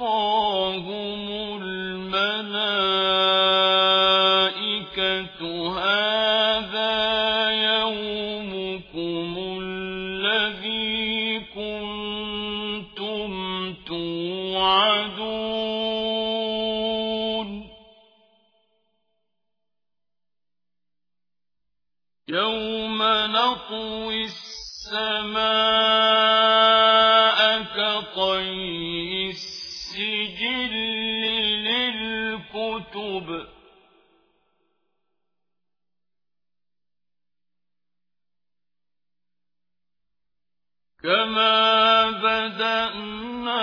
وَوَقَاهُمُ الْمَلَائِكَةُ هَٰذَا يَوْمُكُمُ الَّذِي كُنتُمْ تُوعَدُونَ يَوْمَ نَطْوِي السَّمَاءَ كَطَيِّ السجل للكتب. كما بدأنا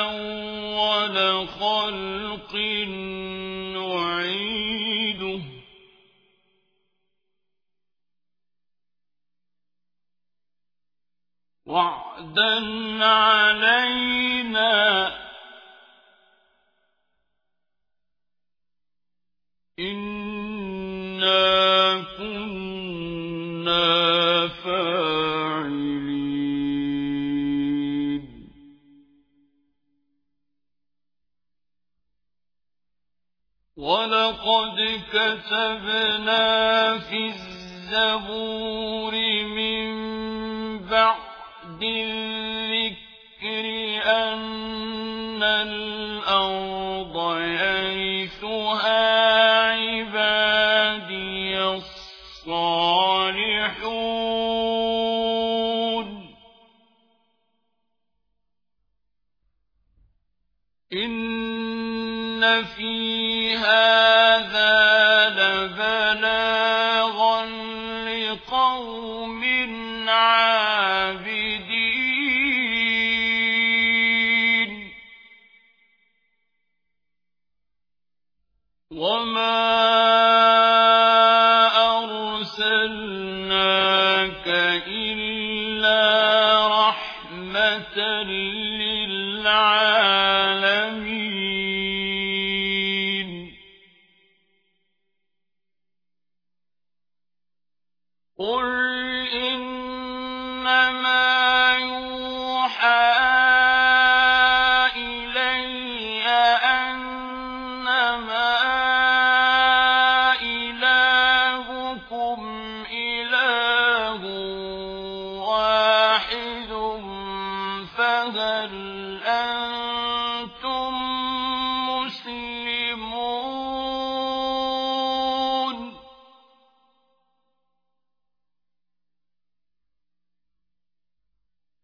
أول خلق نعيده وعدا علينا إنا كنا فاعلين ولقد كتبنا في الزبور من بعد الذكر أن الأرض يرثها عبادي الصالحون. إن في هذا قل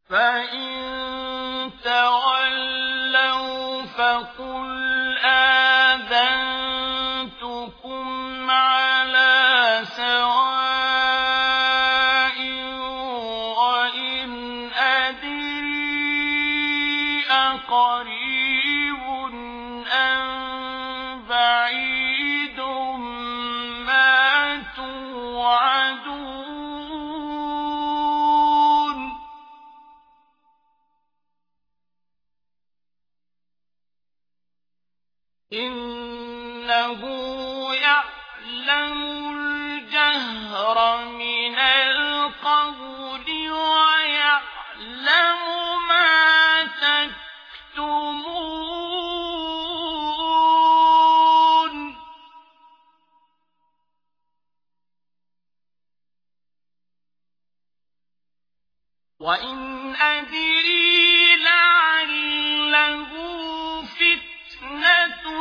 فإن تولوا فقل إنه يعلم الجهر من القول ويعلم ما تكتمون. وإن أدري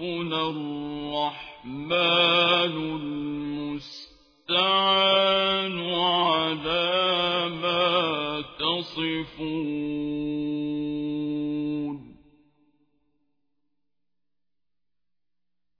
ربنا الرحمن المستعان على ما تصفون.